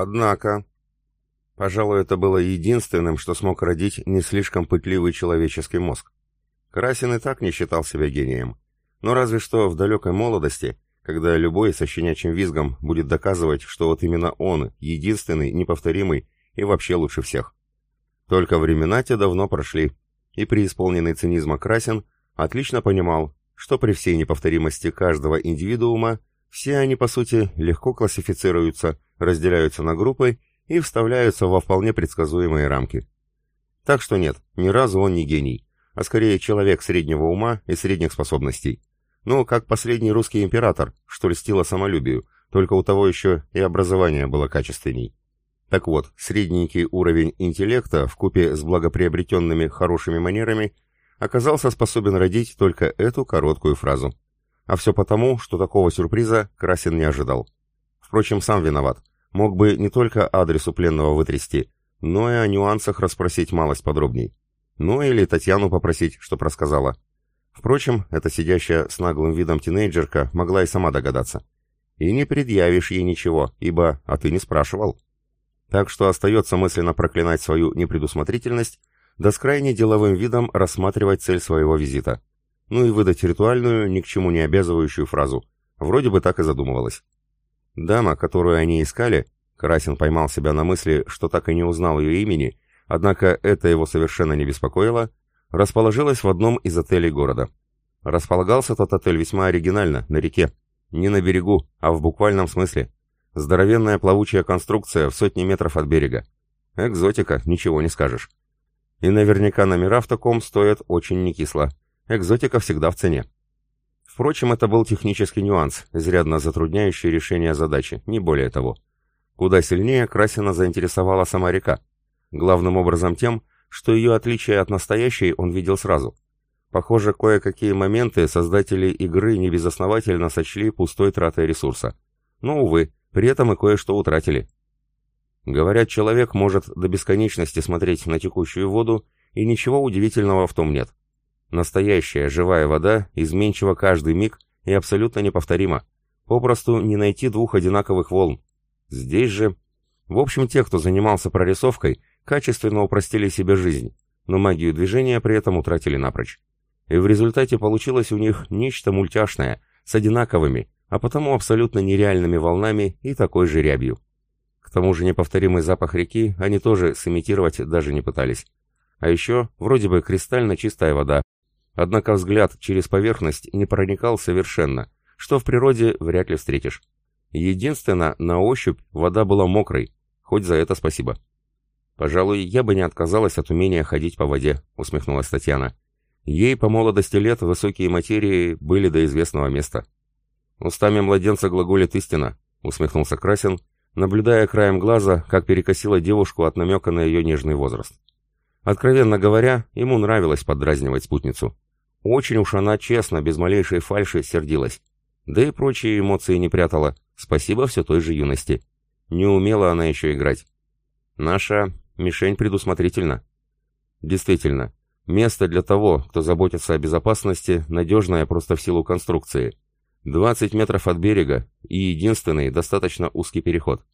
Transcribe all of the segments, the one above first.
Однако... Пожалуй, это было единственным, что смог родить не слишком пытливый человеческий мозг. Красин и так не считал себя гением. Но разве что в далекой молодости, когда любой со щенячьим визгом будет доказывать, что вот именно он, единственный, неповторимый и вообще лучше всех. Только времена те давно прошли, и преисполненный цинизма Красин отлично понимал, что при всей неповторимости каждого индивидуума все они, по сути, легко классифицируются, разделяются на группы и вставляются во вполне предсказуемые рамки. Так что нет, ни разу он не гений, а скорее человек среднего ума и средних способностей. Ну, как последний русский император, что льстило самолюбию, только у того еще и образование было качественней. Так вот, средненький уровень интеллекта в купе с благоприобретенными хорошими манерами оказался способен родить только эту короткую фразу. А все потому, что такого сюрприза Красин не ожидал. Впрочем, сам виноват. Мог бы не только адресу пленного вытрясти, но и о нюансах расспросить малость подробней. Ну или Татьяну попросить, чтоб рассказала. Впрочем, эта сидящая с наглым видом тинейджерка могла и сама догадаться. И не предъявишь ей ничего, ибо «а ты не спрашивал». Так что остается мысленно проклинать свою непредусмотрительность, да с крайне деловым видом рассматривать цель своего визита. Ну и выдать ритуальную, ни к чему не обязывающую фразу. Вроде бы так и задумывалась. Дама, которую они искали, Красин поймал себя на мысли, что так и не узнал ее имени, однако это его совершенно не беспокоило, расположилась в одном из отелей города. Располагался тот отель весьма оригинально, на реке. Не на берегу, а в буквальном смысле. Здоровенная плавучая конструкция в сотни метров от берега. Экзотика, ничего не скажешь. И наверняка номера в таком стоят очень некисло. Экзотика всегда в цене. Впрочем, это был технический нюанс, изрядно затрудняющий решение задачи, не более того. Куда сильнее Красина заинтересовала сама река. Главным образом тем, что ее отличие от настоящей он видел сразу. Похоже, кое-какие моменты создатели игры небезосновательно сочли пустой тратой ресурса. Но, увы, при этом и кое-что утратили. Говорят, человек может до бесконечности смотреть на текущую воду, и ничего удивительного в том нет. Настоящая живая вода изменчива каждый миг и абсолютно неповторима. Попросту не найти двух одинаковых волн. Здесь же... В общем, те, кто занимался прорисовкой, качественно упростили себе жизнь, но магию движения при этом утратили напрочь. И в результате получилось у них нечто мультяшное, с одинаковыми, а потому абсолютно нереальными волнами и такой же рябью. К тому же неповторимый запах реки они тоже сымитировать даже не пытались. А еще, вроде бы, кристально чистая вода. Однако взгляд через поверхность не проникал совершенно, что в природе вряд ли встретишь. Единственно, на ощупь вода была мокрой, хоть за это спасибо. «Пожалуй, я бы не отказалась от умения ходить по воде», — усмехнулась Татьяна. Ей по молодости лет высокие материи были до известного места. «Устами младенца глаголит истина», — усмехнулся Красин, наблюдая краем глаза, как перекосила девушку от намека на ее нежный возраст. Откровенно говоря, ему нравилось подразнивать спутницу. Очень уж она честно, без малейшей фальши, сердилась. Да и прочие эмоции не прятала. Спасибо все той же юности. Не умела она еще играть. Наша Мишень предусмотрительна. Действительно, место для того, кто заботится о безопасности, надежное просто в силу конструкции. 20 метров от берега и единственный достаточно узкий переход.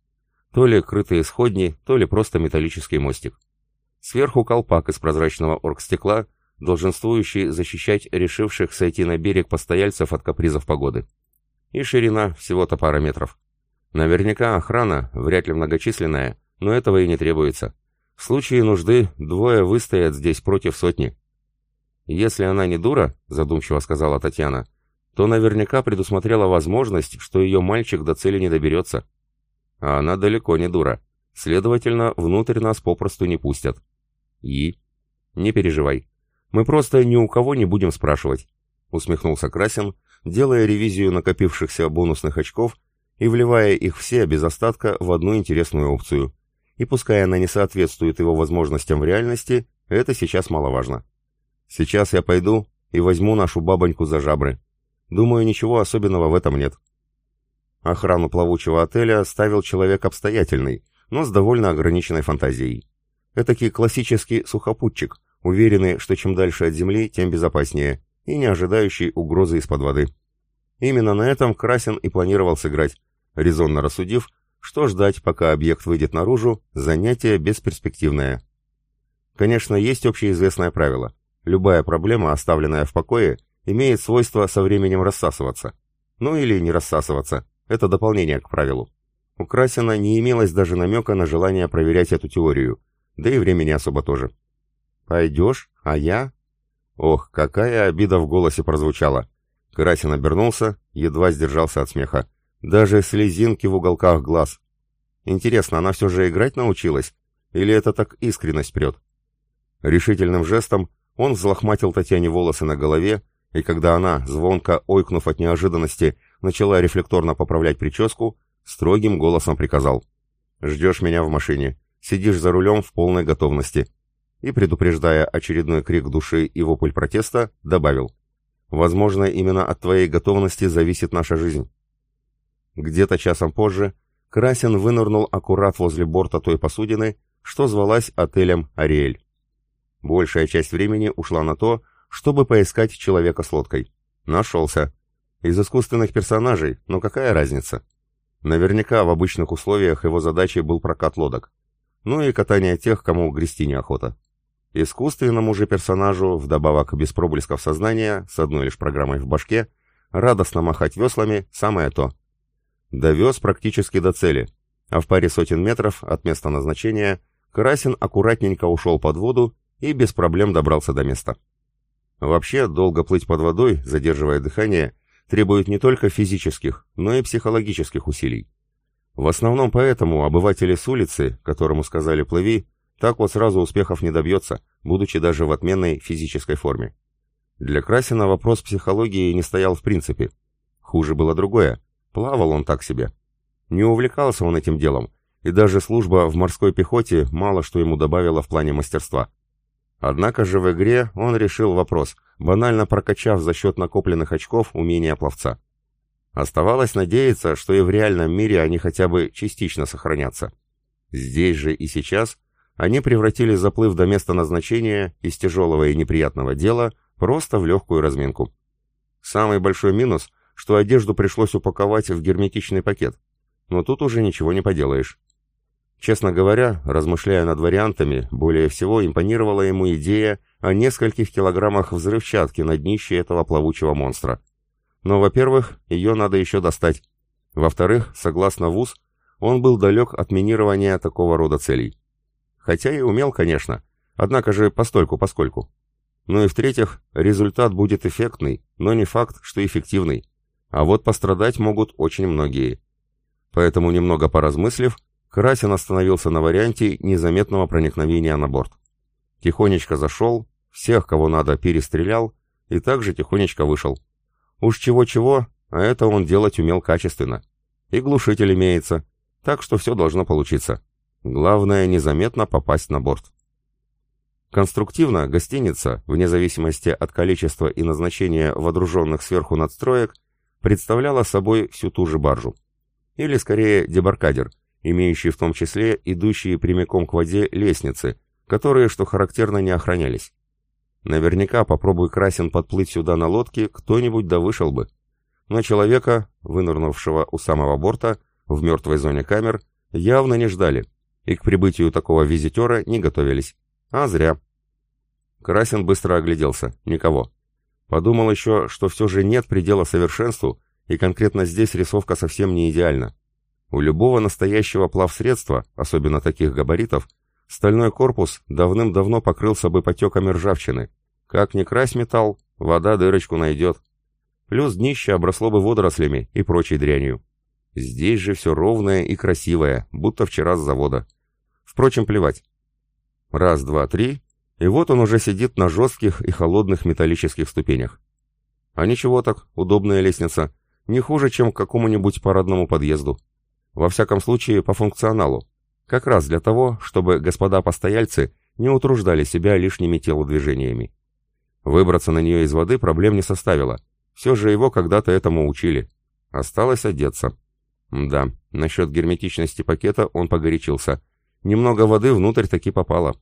То ли крытые сходни, то ли просто металлический мостик. Сверху колпак из прозрачного оргстекла, долженствующий защищать решивших сойти на берег постояльцев от капризов погоды. И ширина всего-то пара метров. Наверняка охрана, вряд ли многочисленная, но этого и не требуется. В случае нужды двое выстоят здесь против сотни. Если она не дура, задумчиво сказала Татьяна, то наверняка предусмотрела возможность, что ее мальчик до цели не доберется. А она далеко не дура. Следовательно, внутрь нас попросту не пустят. И? Не переживай. Мы просто ни у кого не будем спрашивать. Усмехнулся Красин, делая ревизию накопившихся бонусных очков и вливая их все без остатка в одну интересную опцию – и пускай она не соответствует его возможностям в реальности, это сейчас маловажно. Сейчас я пойду и возьму нашу бабоньку за жабры. Думаю, ничего особенного в этом нет. Охрану плавучего отеля ставил человек обстоятельный, но с довольно ограниченной фантазией. Этакий классический сухопутчик, уверенный, что чем дальше от земли, тем безопаснее, и не ожидающий угрозы из-под воды. Именно на этом Красин и планировал сыграть, резонно рассудив, что ждать, пока объект выйдет наружу, занятие бесперспективное. Конечно, есть общеизвестное правило. Любая проблема, оставленная в покое, имеет свойство со временем рассасываться. Ну или не рассасываться, это дополнение к правилу. У Красина не имелось даже намека на желание проверять эту теорию, да и времени особо тоже. «Пойдешь? А я?» Ох, какая обида в голосе прозвучала. Красин обернулся, едва сдержался от смеха. Даже слезинки в уголках глаз. Интересно, она все же играть научилась? Или это так искренность прет? Решительным жестом он взлохматил Татьяне волосы на голове, и когда она, звонко ойкнув от неожиданности, начала рефлекторно поправлять прическу, строгим голосом приказал. «Ждешь меня в машине, сидишь за рулем в полной готовности». И, предупреждая очередной крик души и вопль протеста, добавил. «Возможно, именно от твоей готовности зависит наша жизнь». Где-то часом позже Красин вынырнул аккурат возле борта той посудины, что звалась отелем «Ариэль». Большая часть времени ушла на то, чтобы поискать человека с лодкой. Нашелся. Из искусственных персонажей, но какая разница? Наверняка в обычных условиях его задачей был прокат лодок. Ну и катание тех, кому грести неохота. Искусственному же персонажу, вдобавок без проблесков сознания, с одной лишь программой в башке, радостно махать веслами – самое то. Довез практически до цели, а в паре сотен метров от места назначения Красин аккуратненько ушел под воду и без проблем добрался до места. Вообще, долго плыть под водой, задерживая дыхание, требует не только физических, но и психологических усилий. В основном поэтому обыватели с улицы, которому сказали «плыви», так вот сразу успехов не добьется, будучи даже в отменной физической форме. Для Красина вопрос психологии не стоял в принципе. Хуже было другое. Плавал он так себе. Не увлекался он этим делом, и даже служба в морской пехоте мало что ему добавила в плане мастерства. Однако же в игре он решил вопрос, банально прокачав за счет накопленных очков умения пловца. Оставалось надеяться, что и в реальном мире они хотя бы частично сохранятся. Здесь же и сейчас они превратили заплыв до места назначения из тяжелого и неприятного дела просто в легкую разминку. Самый большой минус, что одежду пришлось упаковать в герметичный пакет, но тут уже ничего не поделаешь. Честно говоря, размышляя над вариантами, более всего импонировала ему идея о нескольких килограммах взрывчатки на днище этого плавучего монстра. Но, во-первых, ее надо еще достать. Во-вторых, согласно ВУЗ, он был далек от минирования такого рода целей. Хотя и умел, конечно, однако же постольку-поскольку. Ну и в-третьих, результат будет эффектный, но не факт, что эффективный. А вот пострадать могут очень многие. Поэтому, немного поразмыслив, Красин остановился на варианте незаметного проникновения на борт. Тихонечко зашел, всех, кого надо, перестрелял и также тихонечко вышел. Уж чего-чего, а это он делать умел качественно. И глушитель имеется, так что все должно получиться. Главное, незаметно попасть на борт. Конструктивно гостиница, вне зависимости от количества и назначения водруженных сверху надстроек, представляла собой всю ту же баржу. Или скорее дебаркадер – имеющие в том числе идущие прямиком к воде лестницы, которые, что характерно, не охранялись. Наверняка, попробуй Красин подплыть сюда на лодке, кто-нибудь да вышел бы. Но человека, вынырнувшего у самого борта, в мертвой зоне камер, явно не ждали, и к прибытию такого визитера не готовились. А зря. Красин быстро огляделся. Никого. Подумал еще, что все же нет предела совершенству, и конкретно здесь рисовка совсем не идеальна. У любого настоящего плавсредства, особенно таких габаритов, стальной корпус давным-давно покрылся бы потеками ржавчины. Как ни крась металл, вода дырочку найдет. Плюс днище обросло бы водорослями и прочей дрянью. Здесь же все ровное и красивое, будто вчера с завода. Впрочем, плевать. Раз, два, три, и вот он уже сидит на жестких и холодных металлических ступенях. А ничего так, удобная лестница, не хуже, чем к какому-нибудь парадному подъезду. Во всяком случае, по функционалу. Как раз для того, чтобы господа постояльцы не утруждали себя лишними телодвижениями. Выбраться на нее из воды проблем не составило. Все же его когда-то этому учили. Осталось одеться. Да, насчет герметичности пакета он погорячился. Немного воды внутрь таки попало.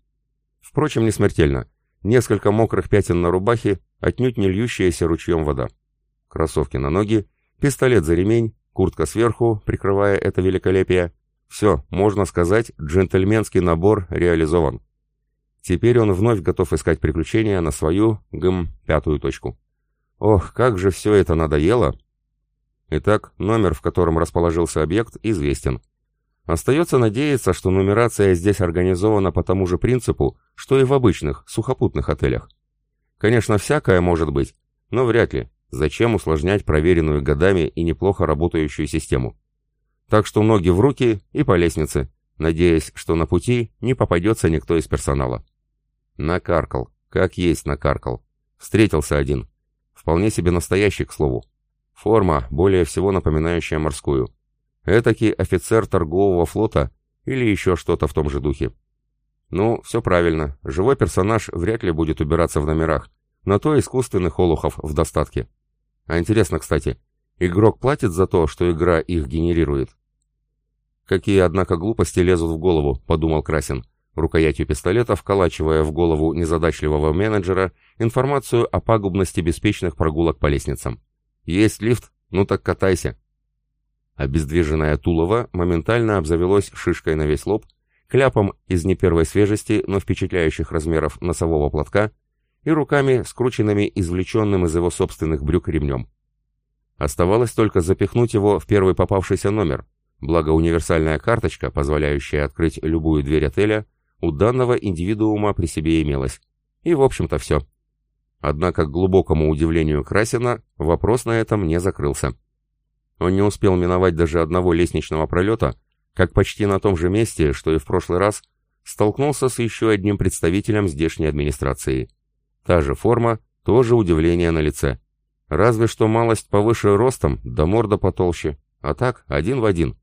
Впрочем, не смертельно. Несколько мокрых пятен на рубахе, отнюдь не льющаяся ручьем вода. Кроссовки на ноги, пистолет за ремень, куртка сверху, прикрывая это великолепие, Все, можно сказать, джентльменский набор реализован. Теперь он вновь готов искать приключения на свою, гм, пятую точку. Ох, как же все это надоело! Итак, номер, в котором расположился объект, известен. Остается надеяться, что нумерация здесь организована по тому же принципу, что и в обычных, сухопутных отелях. Конечно, всякое может быть, но вряд ли. Зачем усложнять проверенную годами и неплохо работающую систему? Так что ноги в руки и по лестнице, надеясь, что на пути не попадется никто из персонала. Накаркал, как есть накаркал. Встретился один. Вполне себе настоящий, к слову. Форма, более всего напоминающая морскую. Этакий офицер торгового флота или еще что-то в том же духе. Ну, все правильно. Живой персонаж вряд ли будет убираться в номерах. На то искусственных олухов в достатке. А интересно, кстати, игрок платит за то, что игра их генерирует? Какие, однако, глупости лезут в голову, подумал Красин, рукоятью пистолета вколачивая в голову незадачливого менеджера информацию о пагубности беспечных прогулок по лестницам. Есть лифт? Ну так катайся. Обездвиженное Тулово моментально обзавелось шишкой на весь лоб, кляпом из не первой свежести, но впечатляющих размеров носового платка и руками, скрученными извлеченным из его собственных брюк ремнем. Оставалось только запихнуть его в первый попавшийся номер, благо универсальная карточка, позволяющая открыть любую дверь отеля, у данного индивидуума при себе имелась. И, в общем-то, все. Однако, к глубокому удивлению Красина, вопрос на этом не закрылся. Он не успел миновать даже одного лестничного пролета, как почти на том же месте, что и в прошлый раз, столкнулся с еще одним представителем здешней администрации. Та же форма, тоже удивление на лице. Разве что малость повыше ростом, да морда потолще, а так один в один.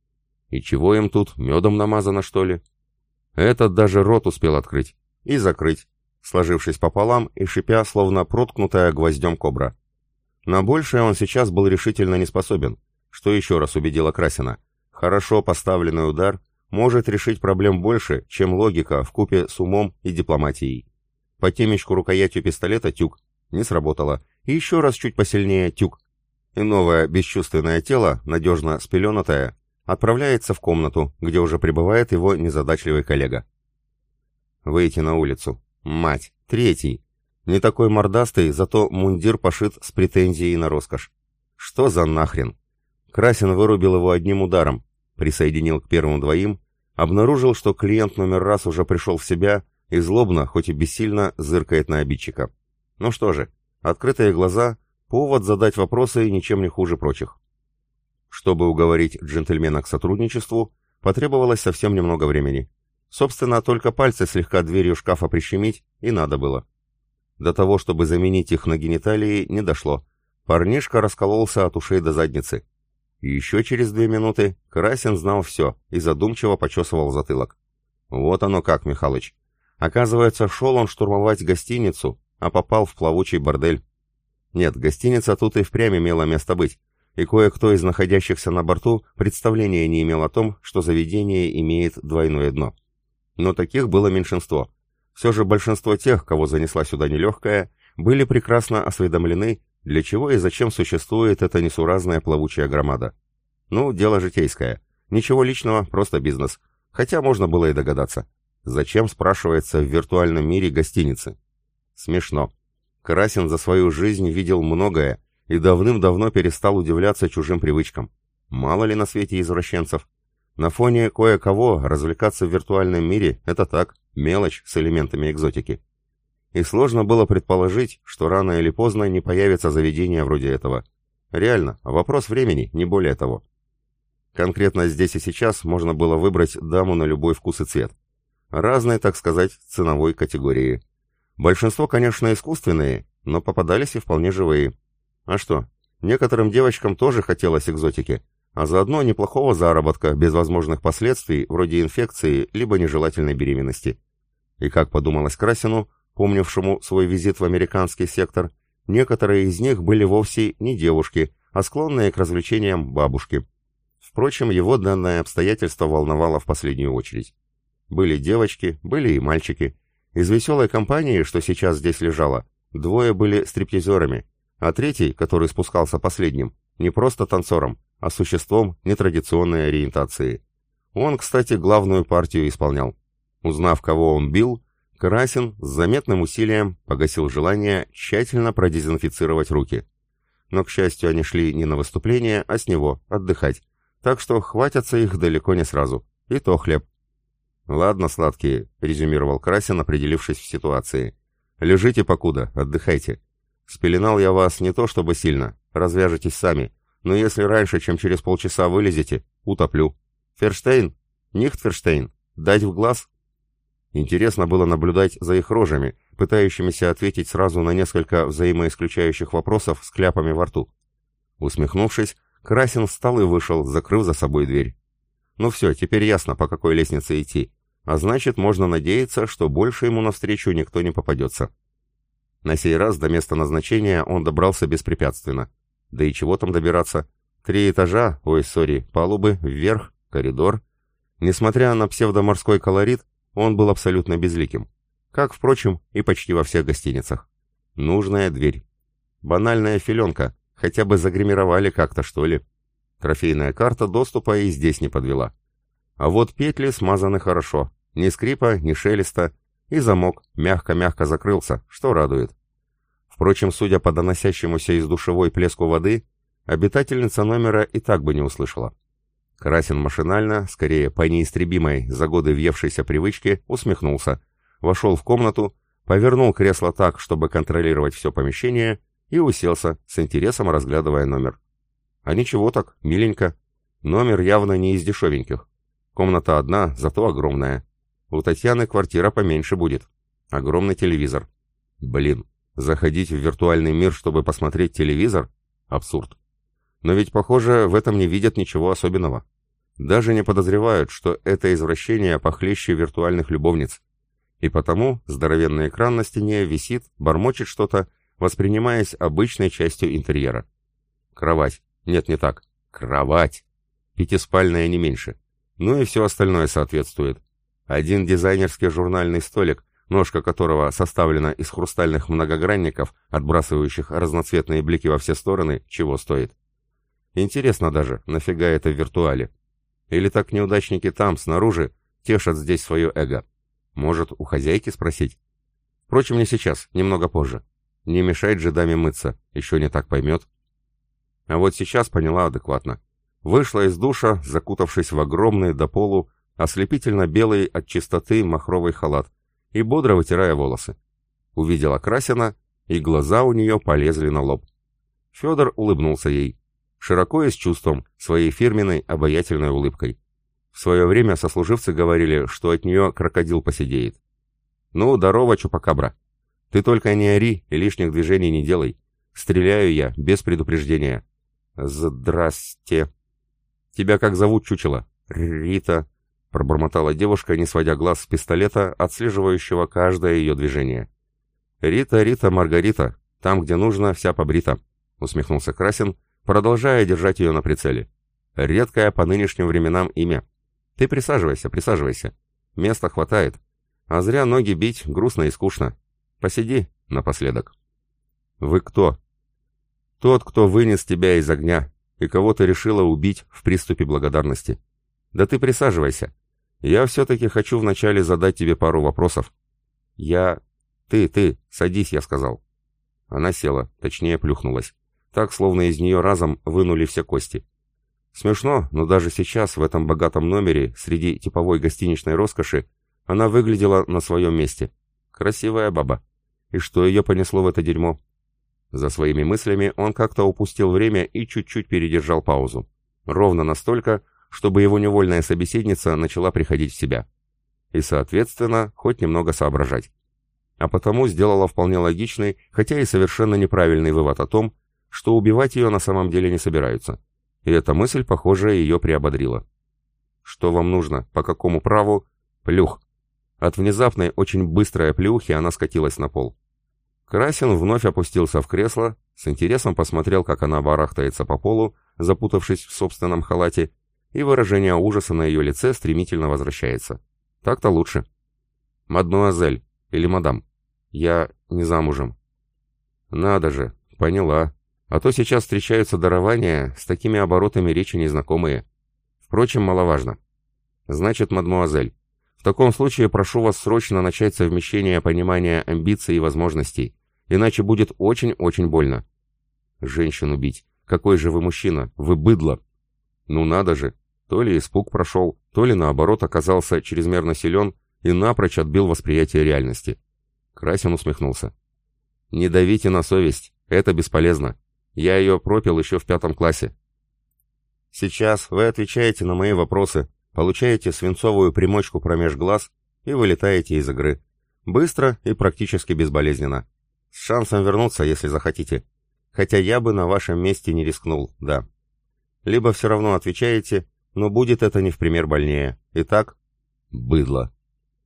И чего им тут, медом намазано, что ли? Этот даже рот успел открыть. И закрыть, сложившись пополам и шипя, словно проткнутая гвоздем кобра. На большее он сейчас был решительно не способен, что еще раз убедило Красина. Хорошо поставленный удар может решить проблем больше, чем логика в купе с умом и дипломатией. По темечку рукоятью пистолета тюк. Не сработало. И еще раз чуть посильнее тюк. И новое бесчувственное тело, надежно спеленатое, отправляется в комнату, где уже пребывает его незадачливый коллега. Выйти на улицу. Мать, третий. Не такой мордастый, зато мундир пошит с претензией на роскошь. Что за нахрен? Красин вырубил его одним ударом, присоединил к первым двоим, обнаружил, что клиент номер раз уже пришел в себя и злобно, хоть и бессильно, зыркает на обидчика. Ну что же, открытые глаза — повод задать вопросы ничем не хуже прочих. Чтобы уговорить джентльмена к сотрудничеству, потребовалось совсем немного времени. Собственно, только пальцы слегка дверью шкафа прищемить и надо было. До того, чтобы заменить их на гениталии, не дошло. Парнишка раскололся от ушей до задницы. И еще через две минуты Красин знал все и задумчиво почесывал затылок. Вот оно как, Михалыч. Оказывается, шел он штурмовать гостиницу, а попал в плавучий бордель. Нет, гостиница тут и впрямь имела место быть, и кое-кто из находящихся на борту представления не имел о том, что заведение имеет двойное дно. Но таких было меньшинство. Все же большинство тех, кого занесла сюда нелегкая, были прекрасно осведомлены, для чего и зачем существует эта несуразная плавучая громада. Ну, дело житейское. Ничего личного, просто бизнес. Хотя можно было и догадаться. Зачем, спрашивается, в виртуальном мире гостиницы? Смешно. Красин за свою жизнь видел многое и давным-давно перестал удивляться чужим привычкам. Мало ли на свете извращенцев. На фоне кое-кого развлекаться в виртуальном мире – это так, мелочь с элементами экзотики. И сложно было предположить, что рано или поздно не появится заведение вроде этого. Реально, вопрос времени, не более того. Конкретно здесь и сейчас можно было выбрать даму на любой вкус и цвет разной, так сказать, ценовой категории. Большинство, конечно, искусственные, но попадались и вполне живые. А что, некоторым девочкам тоже хотелось экзотики, а заодно неплохого заработка без возможных последствий, вроде инфекции, либо нежелательной беременности. И как подумалось Красину, помнившему свой визит в американский сектор, некоторые из них были вовсе не девушки, а склонные к развлечениям бабушки. Впрочем, его данное обстоятельство волновало в последнюю очередь. Были девочки, были и мальчики. Из веселой компании, что сейчас здесь лежало, двое были стриптизерами, а третий, который спускался последним, не просто танцором, а существом нетрадиционной ориентации. Он, кстати, главную партию исполнял. Узнав, кого он бил, Красин с заметным усилием погасил желание тщательно продезинфицировать руки. Но, к счастью, они шли не на выступление, а с него, отдыхать. Так что хватятся их далеко не сразу. И то хлеб. «Ладно, сладкие», — резюмировал Красин, определившись в ситуации. «Лежите покуда, отдыхайте. Спеленал я вас не то чтобы сильно, развяжетесь сами, но если раньше, чем через полчаса вылезете, утоплю. Ферштейн? Нихтферштейн? Дать в глаз?» Интересно было наблюдать за их рожами, пытающимися ответить сразу на несколько взаимоисключающих вопросов с кляпами во рту. Усмехнувшись, Красин встал и вышел, закрыв за собой дверь. Ну все, теперь ясно, по какой лестнице идти. А значит, можно надеяться, что больше ему навстречу никто не попадется. На сей раз до места назначения он добрался беспрепятственно. Да и чего там добираться? Три этажа, ой, сори, палубы, вверх, коридор. Несмотря на псевдоморской колорит, он был абсолютно безликим. Как, впрочем, и почти во всех гостиницах. Нужная дверь. Банальная филенка, хотя бы загримировали как-то, что ли. Трофейная карта доступа и здесь не подвела. А вот петли смазаны хорошо. Ни скрипа, ни шелеста. И замок мягко-мягко закрылся, что радует. Впрочем, судя по доносящемуся из душевой плеску воды, обитательница номера и так бы не услышала. Красин машинально, скорее по неистребимой за годы въевшейся привычке, усмехнулся, вошел в комнату, повернул кресло так, чтобы контролировать все помещение, и уселся, с интересом разглядывая номер. А ничего так, миленько. Номер явно не из дешевеньких. Комната одна, зато огромная. У Татьяны квартира поменьше будет. Огромный телевизор. Блин, заходить в виртуальный мир, чтобы посмотреть телевизор? Абсурд. Но ведь, похоже, в этом не видят ничего особенного. Даже не подозревают, что это извращение похлеще виртуальных любовниц. И потому здоровенный экран на стене висит, бормочет что-то, воспринимаясь обычной частью интерьера. Кровать. Нет, не так. Кровать. Пятиспальная не меньше. Ну и все остальное соответствует. Один дизайнерский журнальный столик, ножка которого составлена из хрустальных многогранников, отбрасывающих разноцветные блики во все стороны, чего стоит. Интересно даже, нафига это в виртуале? Или так неудачники там, снаружи, тешат здесь свое эго? Может, у хозяйки спросить? Впрочем, не сейчас, немного позже. Не мешает же даме мыться, еще не так поймет. А вот сейчас поняла адекватно. Вышла из душа, закутавшись в огромный до полу, ослепительно белый от чистоты махровый халат, и бодро вытирая волосы. Увидела Красина, и глаза у нее полезли на лоб. Федор улыбнулся ей широко и с чувством, своей фирменной обаятельной улыбкой. В свое время сослуживцы говорили, что от нее крокодил посидеет. «Ну, здорово, Чупакабра. Ты только не ори и лишних движений не делай. Стреляю я, без предупреждения». «Здрасте». «Тебя как зовут, чучело?» «Рита», — пробормотала девушка, не сводя глаз с пистолета, отслеживающего каждое ее движение. «Рита, Рита, Маргарита, там, где нужно, вся побрита», — усмехнулся Красин, — продолжая держать ее на прицеле. Редкое по нынешним временам имя. Ты присаживайся, присаживайся. Места хватает. А зря ноги бить грустно и скучно. Посиди напоследок. Вы кто? Тот, кто вынес тебя из огня и кого ты решила убить в приступе благодарности. Да ты присаживайся. Я все-таки хочу вначале задать тебе пару вопросов. Я... Ты, ты, садись, я сказал. Она села, точнее плюхнулась так, словно из нее разом вынули все кости. Смешно, но даже сейчас, в этом богатом номере, среди типовой гостиничной роскоши, она выглядела на своем месте. Красивая баба. И что ее понесло в это дерьмо? За своими мыслями он как-то упустил время и чуть-чуть передержал паузу. Ровно настолько, чтобы его невольная собеседница начала приходить в себя. И, соответственно, хоть немного соображать. А потому сделала вполне логичный, хотя и совершенно неправильный вывод о том, что убивать ее на самом деле не собираются. И эта мысль, похоже, ее приободрила. «Что вам нужно? По какому праву?» «Плюх». От внезапной, очень быстрой плюхи она скатилась на пол. Красин вновь опустился в кресло, с интересом посмотрел, как она барахтается по полу, запутавшись в собственном халате, и выражение ужаса на ее лице стремительно возвращается. Так-то лучше. «Мадмуазель, или мадам, я не замужем». «Надо же, поняла», а то сейчас встречаются дарования, с такими оборотами речи незнакомые. Впрочем, маловажно. Значит, мадмуазель, в таком случае прошу вас срочно начать совмещение понимания амбиций и возможностей, иначе будет очень-очень больно. Женщину бить. Какой же вы мужчина? Вы быдло. Ну надо же. То ли испуг прошел, то ли наоборот оказался чрезмерно силен и напрочь отбил восприятие реальности. Красин усмехнулся. «Не давите на совесть, это бесполезно. Я ее пропил еще в пятом классе». «Сейчас вы отвечаете на мои вопросы, получаете свинцовую примочку промеж глаз и вылетаете из игры. Быстро и практически безболезненно. С шансом вернуться, если захотите. Хотя я бы на вашем месте не рискнул, да. Либо все равно отвечаете, но будет это не в пример больнее. Итак, быдло.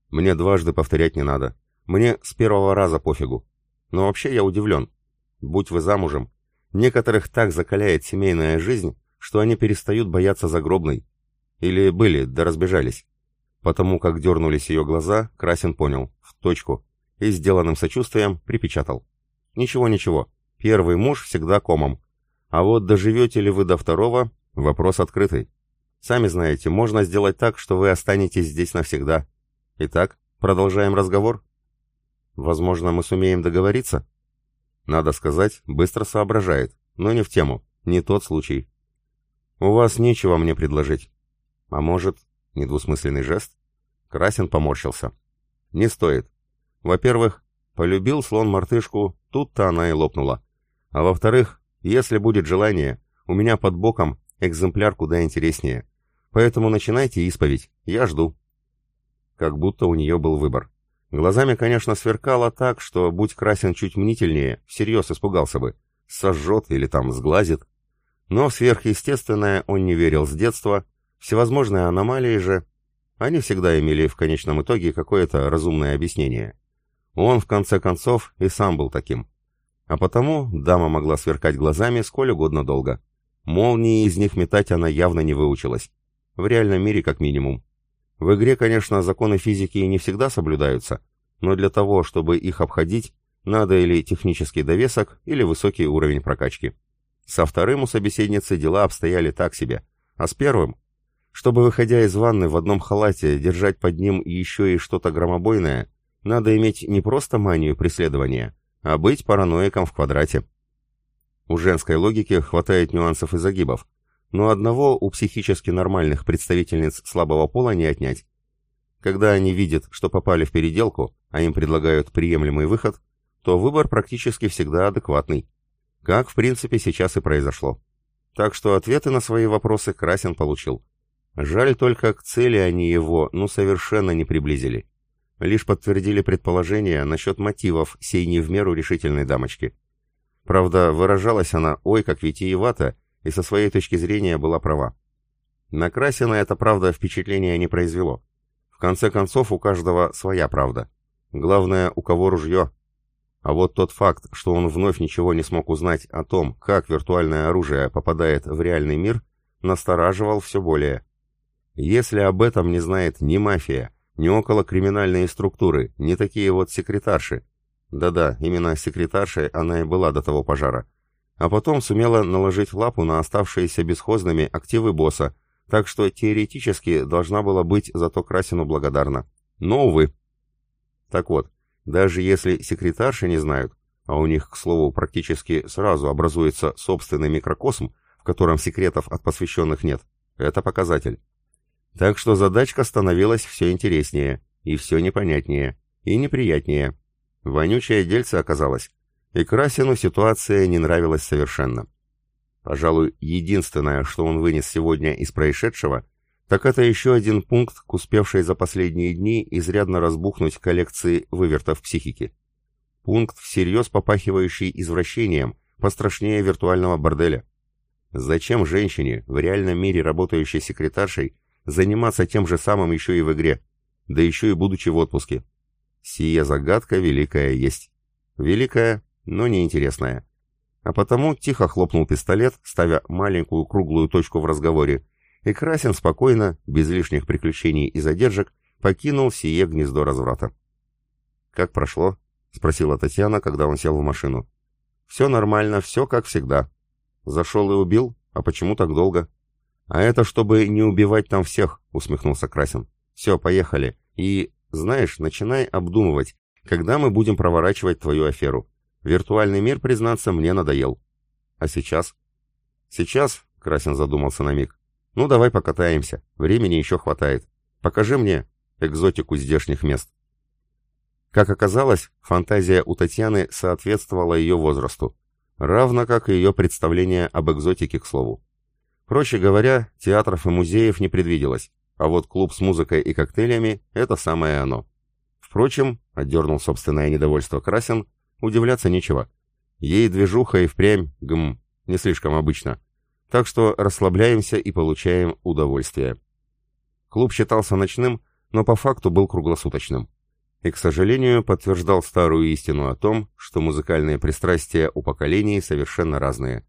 Мне дважды повторять не надо. Мне с первого раза пофигу. Но вообще я удивлен. Будь вы замужем, некоторых так закаляет семейная жизнь, что они перестают бояться загробной, или были, да разбежались. Потому как дернулись ее глаза, Красин понял, в точку, и сделанным сочувствием припечатал. Ничего-ничего, первый муж всегда комом. А вот доживете ли вы до второго, вопрос открытый. Сами знаете, можно сделать так, что вы останетесь здесь навсегда. Итак, продолжаем разговор? Возможно, мы сумеем договориться? Надо сказать, быстро соображает, но не в тему, не тот случай. У вас нечего мне предложить. А может, недвусмысленный жест? Красин поморщился. Не стоит. Во-первых, полюбил слон мартышку, тут-то она и лопнула. А во-вторых, если будет желание, у меня под боком экземпляр куда интереснее. Поэтому начинайте исповедь, я жду. Как будто у нее был выбор. Глазами, конечно, сверкало так, что, будь Красин чуть мнительнее, всерьез испугался бы. Сожжет или там сглазит. Но сверхъестественное он не верил с детства Всевозможные аномалии же, они всегда имели в конечном итоге какое-то разумное объяснение. Он, в конце концов, и сам был таким. А потому дама могла сверкать глазами сколь угодно долго. Молнии из них метать она явно не выучилась. В реальном мире как минимум. В игре, конечно, законы физики не всегда соблюдаются, но для того, чтобы их обходить, надо или технический довесок, или высокий уровень прокачки. Со вторым у собеседницы дела обстояли так себе, а с первым чтобы, выходя из ванны в одном халате, держать под ним еще и что-то громобойное, надо иметь не просто манию преследования, а быть параноиком в квадрате. У женской логики хватает нюансов и загибов, но одного у психически нормальных представительниц слабого пола не отнять. Когда они видят, что попали в переделку, а им предлагают приемлемый выход, то выбор практически всегда адекватный. Как, в принципе, сейчас и произошло. Так что ответы на свои вопросы Красин получил. Жаль только, к цели они его, ну, совершенно не приблизили. Лишь подтвердили предположение насчет мотивов сей не в меру решительной дамочки. Правда, выражалась она ой как витиевато, и со своей точки зрения была права. На Красина это, правда, впечатление не произвело. В конце концов, у каждого своя правда. Главное, у кого ружье. А вот тот факт, что он вновь ничего не смог узнать о том, как виртуальное оружие попадает в реальный мир, настораживал все более. Если об этом не знает ни мафия, ни околокриминальные структуры, ни такие вот секретарши, да-да, именно секретаршей она и была до того пожара, а потом сумела наложить лапу на оставшиеся бесхозными активы босса, так что теоретически должна была быть зато Красину благодарна. Но, увы. Так вот, даже если секретарши не знают, а у них, к слову, практически сразу образуется собственный микрокосм, в котором секретов от посвященных нет, это показатель. Так что задачка становилась все интереснее, и все непонятнее, и неприятнее. Вонючее дельце оказалось, и Красину ситуация не нравилась совершенно. Пожалуй, единственное, что он вынес сегодня из происшедшего, так это еще один пункт к успевшей за последние дни изрядно разбухнуть коллекции вывертов психики. Пункт, всерьез попахивающий извращением, пострашнее виртуального борделя. Зачем женщине, в реальном мире работающей секретаршей, заниматься тем же самым еще и в игре, да еще и будучи в отпуске. Сия загадка великая есть. Великая, но неинтересная. А потому тихо хлопнул пистолет, ставя маленькую круглую точку в разговоре, и Красин спокойно, без лишних приключений и задержек, покинул сие гнездо разврата. «Как прошло?» — спросила Татьяна, когда он сел в машину. «Все нормально, все как всегда. Зашел и убил? А почему так долго?» «А это чтобы не убивать там всех», — усмехнулся Красин. «Все, поехали. И, знаешь, начинай обдумывать, когда мы будем проворачивать твою аферу. Виртуальный мир, признаться, мне надоел». «А сейчас?» «Сейчас», — Красин задумался на миг. «Ну, давай покатаемся. Времени еще хватает. Покажи мне экзотику здешних мест». Как оказалось, фантазия у Татьяны соответствовала ее возрасту, равно как и ее представление об экзотике, к слову. Проще говоря, театров и музеев не предвиделось, а вот клуб с музыкой и коктейлями – это самое оно. Впрочем, отдернул собственное недовольство Красин, удивляться нечего. Ей движуха и впрямь, гм, не слишком обычно. Так что расслабляемся и получаем удовольствие. Клуб считался ночным, но по факту был круглосуточным и, к сожалению, подтверждал старую истину о том, что музыкальные пристрастия у поколений совершенно разные.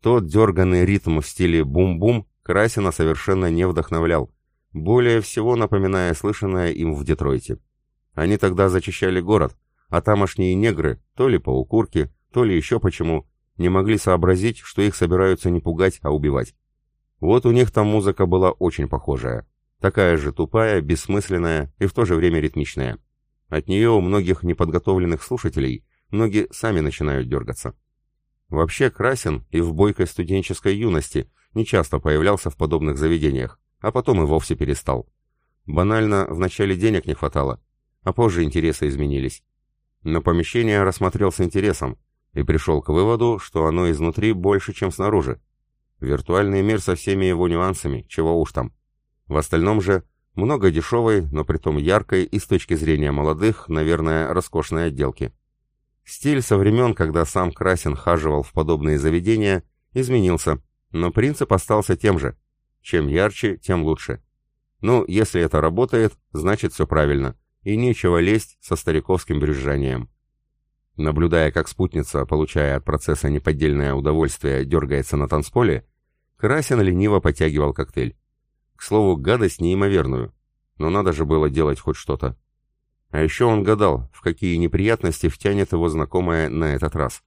Тот дерганный ритм в стиле бум-бум Красина совершенно не вдохновлял, более всего напоминая слышанное им в Детройте. Они тогда зачищали город, а тамошние негры, то ли по укурке, то ли еще почему, не могли сообразить, что их собираются не пугать, а убивать. Вот у них там музыка была очень похожая. Такая же тупая, бессмысленная и в то же время ритмичная. От нее у многих неподготовленных слушателей ноги сами начинают дергаться. Вообще Красин и в бойкой студенческой юности нечасто появлялся в подобных заведениях, а потом и вовсе перестал. Банально, вначале денег не хватало, а позже интересы изменились. Но помещение рассмотрел с интересом и пришел к выводу, что оно изнутри больше, чем снаружи. Виртуальный мир со всеми его нюансами, чего уж там. В остальном же много дешевой, но притом яркой и с точки зрения молодых, наверное, роскошной отделки. Стиль со времен, когда сам Красин хаживал в подобные заведения, изменился, но принцип остался тем же. Чем ярче, тем лучше. Ну, если это работает, значит все правильно, и нечего лезть со стариковским брюзжанием. Наблюдая, как спутница, получая от процесса неподдельное удовольствие, дергается на танцполе, Красин лениво потягивал коктейль. К слову, гадость неимоверную. Но надо же было делать хоть что-то. А еще он гадал, в какие неприятности втянет его знакомая на этот раз.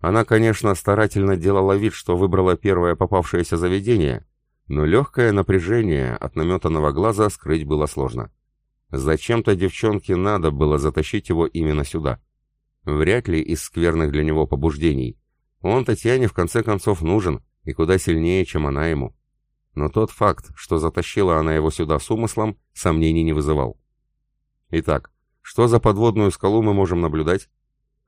Она, конечно, старательно делала вид, что выбрала первое попавшееся заведение, но легкое напряжение от наметанного глаза скрыть было сложно. Зачем-то девчонке надо было затащить его именно сюда. Вряд ли из скверных для него побуждений. Он Татьяне в конце концов нужен, и куда сильнее, чем она ему но тот факт, что затащила она его сюда с умыслом, сомнений не вызывал. Итак, что за подводную скалу мы можем наблюдать?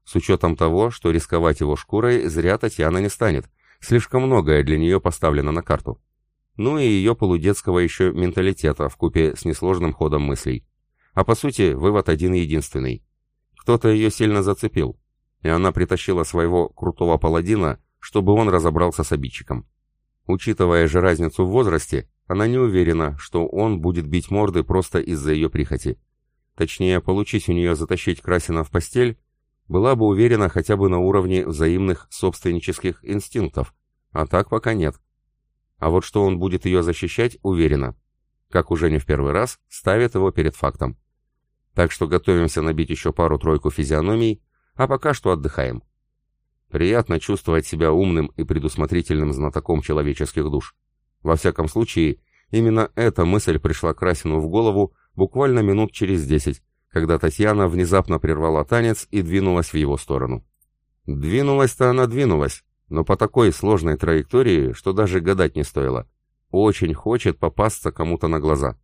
С учетом того, что рисковать его шкурой зря Татьяна не станет, слишком многое для нее поставлено на карту. Ну и ее полудетского еще менталитета в купе с несложным ходом мыслей. А по сути, вывод один и единственный. Кто-то ее сильно зацепил, и она притащила своего крутого паладина, чтобы он разобрался с обидчиком. Учитывая же разницу в возрасте, она не уверена, что он будет бить морды просто из-за ее прихоти. Точнее, получить у нее затащить Красина в постель, была бы уверена хотя бы на уровне взаимных собственнических инстинктов, а так пока нет. А вот что он будет ее защищать, уверена. Как уже не в первый раз, ставит его перед фактом. Так что готовимся набить еще пару-тройку физиономий, а пока что отдыхаем. Приятно чувствовать себя умным и предусмотрительным знатоком человеческих душ. Во всяком случае, именно эта мысль пришла Красину в голову буквально минут через десять, когда Татьяна внезапно прервала танец и двинулась в его сторону. Двинулась-то она двинулась, но по такой сложной траектории, что даже гадать не стоило. Очень хочет попасться кому-то на глаза.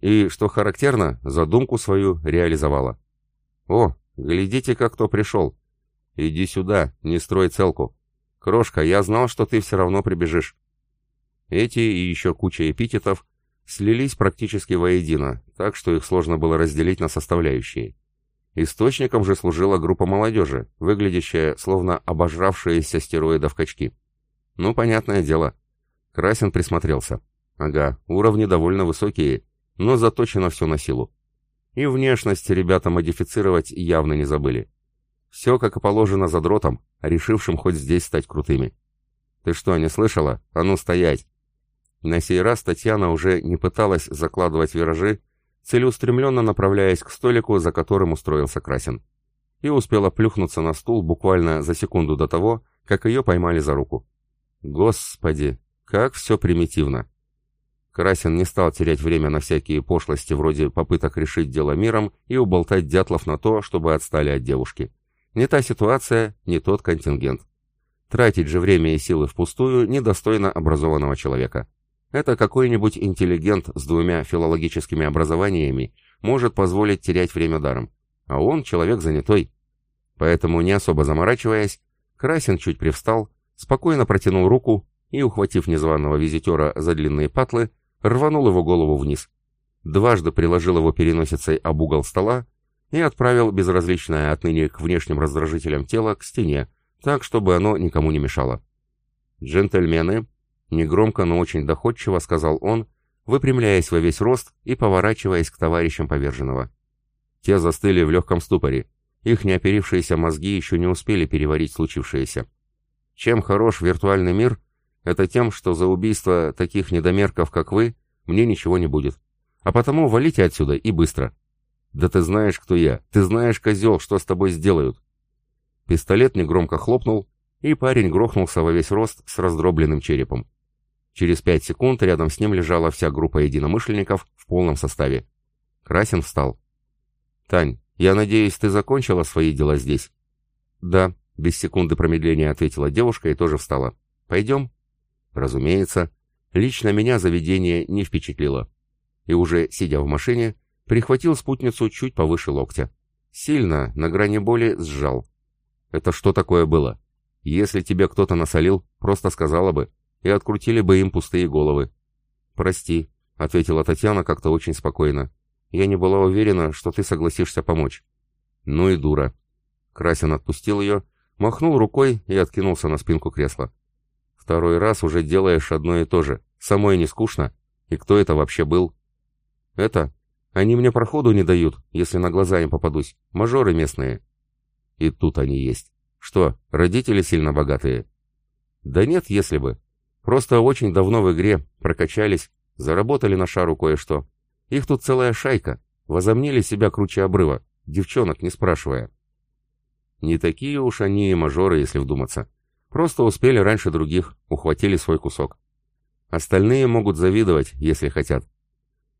И, что характерно, задумку свою реализовала. «О, глядите, как кто пришел!» «Иди сюда, не строй целку. Крошка, я знал, что ты все равно прибежишь». Эти и еще куча эпитетов слились практически воедино, так что их сложно было разделить на составляющие. Источником же служила группа молодежи, выглядящая словно обожравшиеся стероидов качки. Ну, понятное дело. Красин присмотрелся. Ага, уровни довольно высокие, но заточено все на силу. И внешность ребята модифицировать явно не забыли. Все, как и положено задротам, решившим хоть здесь стать крутыми. «Ты что, не слышала? А ну стоять!» На сей раз Татьяна уже не пыталась закладывать виражи, целеустремленно направляясь к столику, за которым устроился Красин. И успела плюхнуться на стул буквально за секунду до того, как ее поймали за руку. «Господи! Как все примитивно. Красин не стал терять время на всякие пошлости вроде попыток решить дело миром и уболтать дятлов на то, чтобы отстали от девушки. Не та ситуация, не тот контингент. Тратить же время и силы впустую недостойно образованного человека. Это какой-нибудь интеллигент с двумя филологическими образованиями может позволить терять время даром. А он человек занятой. Поэтому, не особо заморачиваясь, Красин чуть привстал, спокойно протянул руку и, ухватив незваного визитера за длинные патлы, рванул его голову вниз. Дважды приложил его переносицей об угол стола и отправил безразличное отныне к внешним раздражителям тела к стене, так, чтобы оно никому не мешало. «Джентльмены», — негромко, но очень доходчиво сказал он, выпрямляясь во весь рост и поворачиваясь к товарищам поверженного. Те застыли в легком ступоре. Их неоперившиеся мозги еще не успели переварить случившееся. Чем хорош виртуальный мир, это тем, что за убийство таких недомерков, как вы, мне ничего не будет. А потому валите отсюда и быстро. Да ты знаешь, кто я. Ты знаешь, козел, что с тобой сделают. Пистолет негромко хлопнул, и парень грохнулся во весь рост с раздробленным черепом. Через пять секунд рядом с ним лежала вся группа единомышленников в полном составе. Красин встал. «Тань, я надеюсь, ты закончила свои дела здесь?» «Да», — без секунды промедления ответила девушка и тоже встала. «Пойдем?» Разумеется, лично меня заведение не впечатлило. И уже, сидя в машине, прихватил спутницу чуть повыше локтя. Сильно, на грани боли, сжал. Это что такое было? Если тебе кто-то насолил, просто сказала бы, и открутили бы им пустые головы. «Прости», — ответила Татьяна как-то очень спокойно. «Я не была уверена, что ты согласишься помочь». «Ну и дура». Красин отпустил ее, махнул рукой и откинулся на спинку кресла. Второй раз уже делаешь одно и то же. Самой не скучно? И кто это вообще был? Это? Они мне проходу не дают, если на глаза им попадусь. Мажоры местные. И тут они есть. Что, родители сильно богатые? Да нет, если бы. Просто очень давно в игре, прокачались, заработали на шару кое-что. Их тут целая шайка. Возомнили себя круче обрыва, девчонок не спрашивая. Не такие уж они и мажоры, если вдуматься. Просто успели раньше других, ухватили свой кусок. Остальные могут завидовать, если хотят.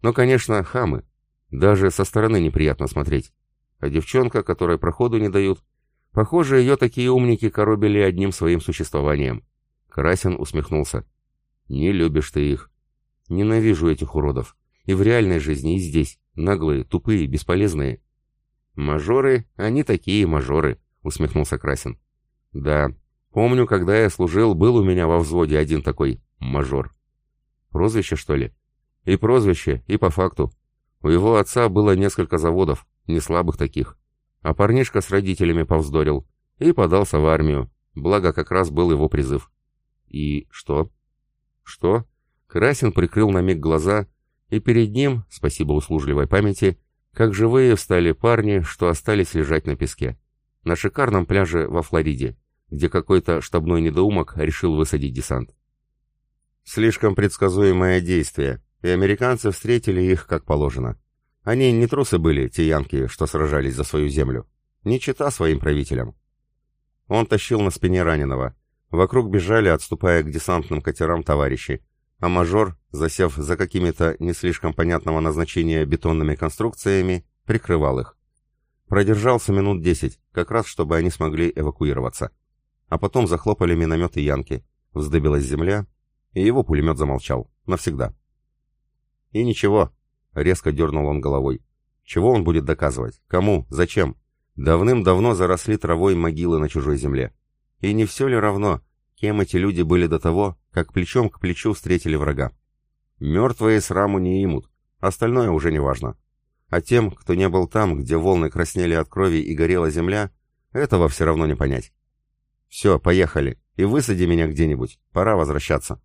Но, конечно, хамы. Даже со стороны неприятно смотреть. А девчонка, которой проходу не дают, похоже, ее такие умники коробили одним своим существованием. Красин усмехнулся. «Не любишь ты их. Ненавижу этих уродов. И в реальной жизни, и здесь. Наглые, тупые, бесполезные». «Мажоры, они такие мажоры», — усмехнулся Красин. «Да, Помню, когда я служил, был у меня во взводе один такой мажор. Прозвище, что ли? И прозвище, и по факту. У его отца было несколько заводов, не слабых таких. А парнишка с родителями повздорил и подался в армию, благо как раз был его призыв. И что? Что? Красин прикрыл на миг глаза, и перед ним, спасибо услужливой памяти, как живые встали парни, что остались лежать на песке. На шикарном пляже во Флориде где какой-то штабной недоумок решил высадить десант. Слишком предсказуемое действие, и американцы встретили их как положено. Они не трусы были, те янки, что сражались за свою землю. Не чита своим правителям. Он тащил на спине раненого. Вокруг бежали, отступая к десантным катерам товарищи, а мажор, засев за какими-то не слишком понятного назначения бетонными конструкциями, прикрывал их. Продержался минут десять, как раз чтобы они смогли эвакуироваться. А потом захлопали минометы Янки, вздыбилась земля, и его пулемет замолчал. Навсегда. И ничего, резко дернул он головой. Чего он будет доказывать? Кому? Зачем? Давным-давно заросли травой могилы на чужой земле. И не все ли равно, кем эти люди были до того, как плечом к плечу встретили врага? Мертвые сраму не имут, остальное уже не важно. А тем, кто не был там, где волны краснели от крови и горела земля, этого все равно не понять. «Все, поехали, и высади меня где-нибудь, пора возвращаться».